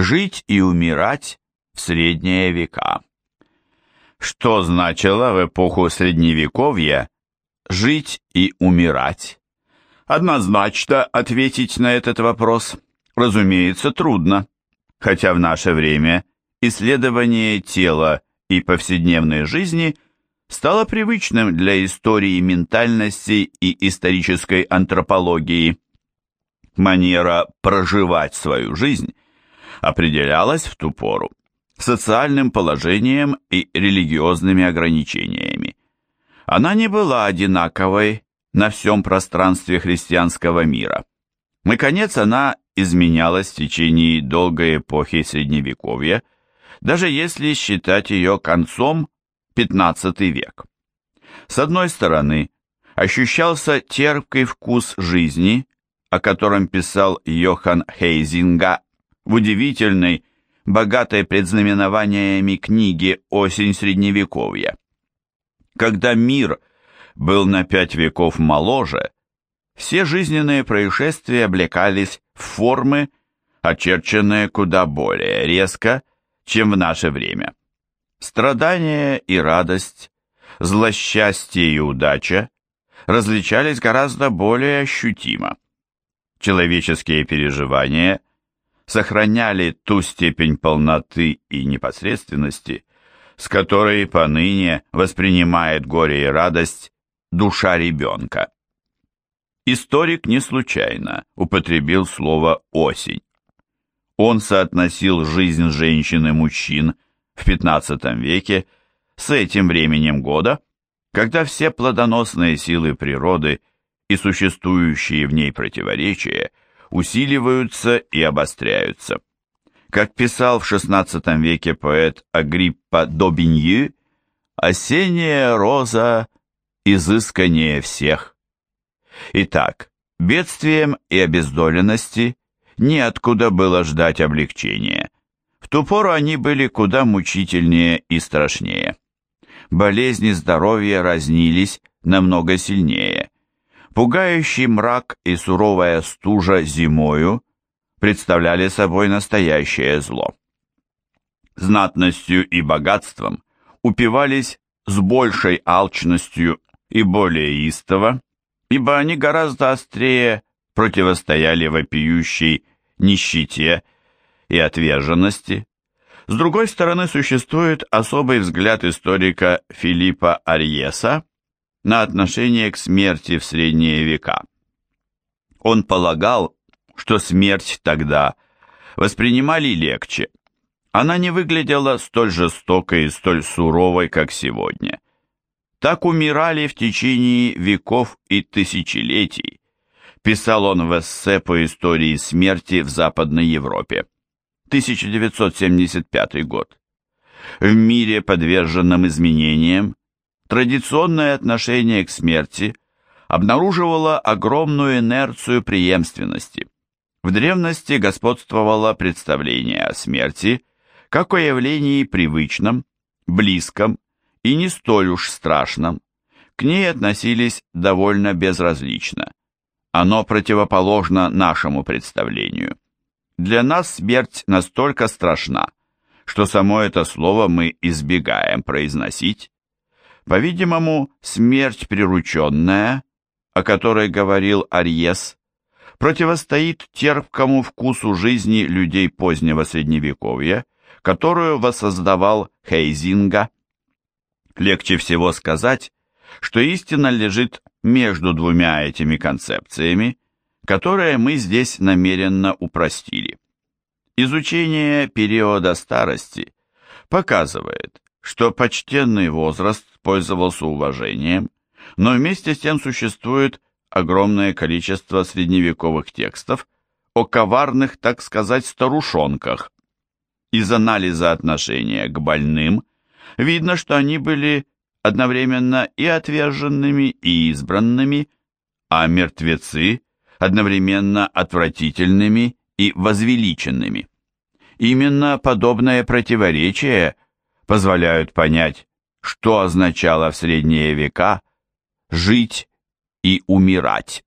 Жить и умирать в средние века. Что значило в эпоху Средневековья жить и умирать? Однозначно ответить на этот вопрос, разумеется, трудно, хотя в наше время исследование тела и повседневной жизни стало привычным для истории ментальности и исторической антропологии. Манера проживать свою жизнь определялась в ту пору социальным положением и религиозными ограничениями. Она не была одинаковой на всем пространстве христианского мира. Наконец, она изменялась в течение долгой эпохи Средневековья, даже если считать ее концом XV век. С одной стороны, ощущался терпкий вкус жизни, о котором писал Йохан Хейзинга в удивительной, богатой предзнаменованиями книге «Осень Средневековья». Когда мир был на пять веков моложе, все жизненные происшествия облекались в формы, очерченные куда более резко, чем в наше время. Страдания и радость, злосчастье и удача различались гораздо более ощутимо. Человеческие переживания сохраняли ту степень полноты и непосредственности, с которой поныне воспринимает горе и радость душа ребенка. Историк не случайно употребил слово «осень». Он соотносил жизнь женщин и мужчин в XV веке с этим временем года, когда все плодоносные силы природы и существующие в ней противоречия усиливаются и обостряются. Как писал в XVI веке поэт Агриппа Добинью, «Осенняя роза изысканнее всех». Итак, бедствием и обездоленности неоткуда было ждать облегчения. В ту пору они были куда мучительнее и страшнее. Болезни здоровья разнились намного сильнее. Пугающий мрак и суровая стужа зимою представляли собой настоящее зло. Знатностью и богатством упивались с большей алчностью и более истово, ибо они гораздо острее противостояли вопиющей нищете и отверженности. С другой стороны, существует особый взгляд историка Филиппа Арьеса на отношение к смерти в средние века. Он полагал, что смерть тогда воспринимали легче. Она не выглядела столь жестокой и столь суровой, как сегодня. Так умирали в течение веков и тысячелетий, писал он в эссе по истории смерти в Западной Европе. 1975 год. В мире, подверженном изменениям, традиционное отношение к смерти обнаруживало огромную инерцию преемственности. В древности господствовало представление о смерти как о явлении привычном, близком и не столь уж страшном, к ней относились довольно безразлично. Оно противоположно нашему представлению. Для нас смерть настолько страшна, что само это слово мы избегаем произносить. По-видимому, смерть прирученная, о которой говорил Арьес, противостоит терпкому вкусу жизни людей позднего Средневековья, которую воссоздавал Хейзинга. Легче всего сказать, что истина лежит между двумя этими концепциями, которые мы здесь намеренно упростили. Изучение периода старости показывает, что почтенный возраст пользовался уважением, но вместе с тем существует огромное количество средневековых текстов о коварных, так сказать, старушонках. Из анализа отношения к больным видно, что они были одновременно и отверженными, и избранными, а мертвецы одновременно отвратительными и возвеличенными. Именно подобное противоречие позволяют понять, что означало в средние века жить и умирать.